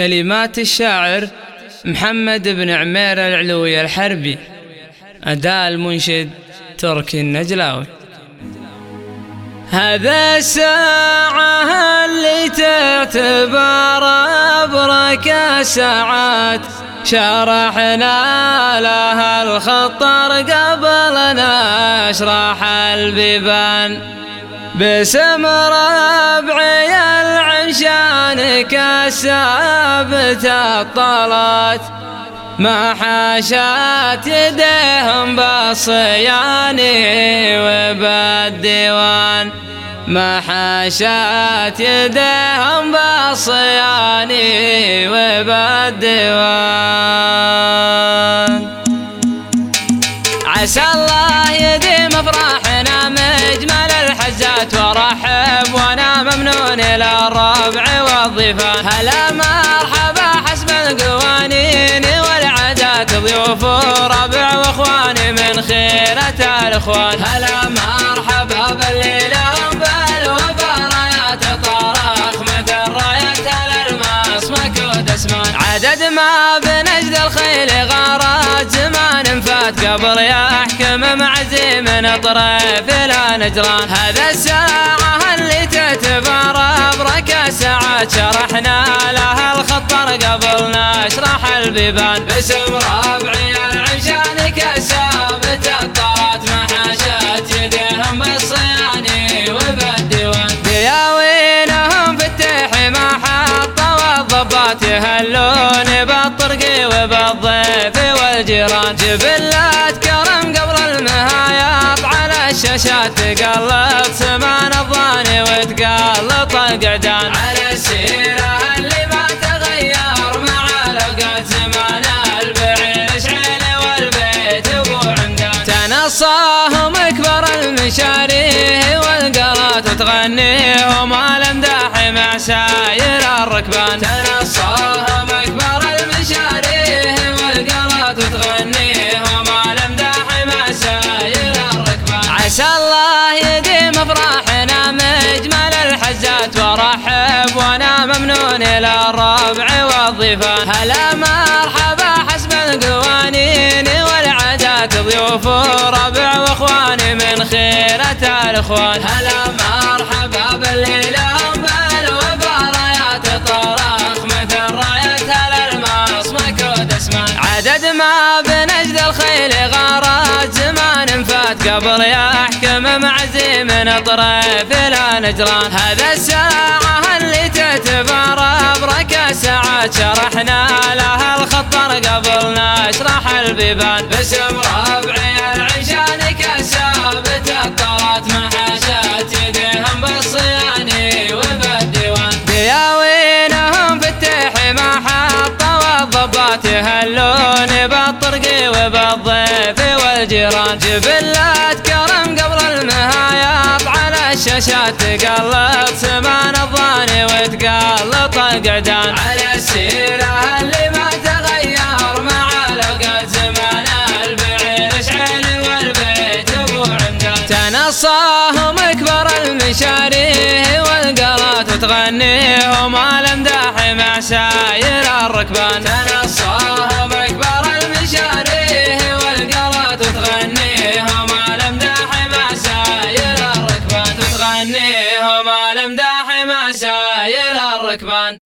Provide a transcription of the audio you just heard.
كلمات الشاعر محمد بن عمير العلوي الحربي. أداء المنشد تركي النجلاوي. هذا الساعة اللي تعتبر أبرك ساعات. شرحنا لها الخطر قبل نشرح البيبان. باسم ربعي العشان كالثابت الطلات. ما حاشات يديهم بالصيان وبالديوان. ما حاشات يديهم بالصيان وبالديوان. عسى الله الحزات ورحب وأنا ممنون إلى الربع والضيفان هلا مرحبا حسب القوانين والعادات ضيوف وربع واخواني من خيرة الإخوان. هلا مرحبا بالليله عدد ما بنجد الخيل غارات زمان فات قبل يحكم معزي طريف إلى نجران هذا الساعة اللي تعتبر ابرك ساعات شرحنا لها الخطر قبل نشرح البيبان. باسم ربعي العشان كسابت الطرات. محاشات يديهم بالصياني وبالديوان. دياوينهم في التحي ما حطوا الضبات يهلون بالضيف والجيران. جبلات الشاشات تقلط سمان الضاني وتقلط القعدان على السيرة اللي ما تغير مع لقات زمان البعيش عين والبيت أبو عمدان. تنصاهم أكبر المشاريه والقرات تغنيهم الامداح مع ساير الركبان. تنصاهم الله يديم افراحنا مجمل الحزات ورحب وأنا ممنون إلى الربع والضيفان. هلا مرحبا حسب القوانين والعادات ضيوف وربع واخواني من خيرة الإخوان. هلا مرحبا بالليله بالوبرايات طرخ مثل راية الألماس مكود عدد ما فات قبل يحكم معزي من طريف إلى نجران هذا الساعة اللي تعتبر ابرك ساعات شرحنا لها الخطر قبل نشرح البيبان. باسم ربعي العشان كسابت الطرات محاشات يديهم بالصياني وبالديوان دياوينهم في التحي ما حطوا الضبات يهلون بالطرق وبالضيف والجيران. جبلات على الشاشات تقلط سمان الضاني وتقلط القعدان على السيرة اللي ما تغير مع لقات زمان البعير شعل والبيت أبو عمدان. تنصاهم اكبر المشاريه والقلات وتغنيهم الامداح مع ساير الركبان. تنصاهم ساير الركبان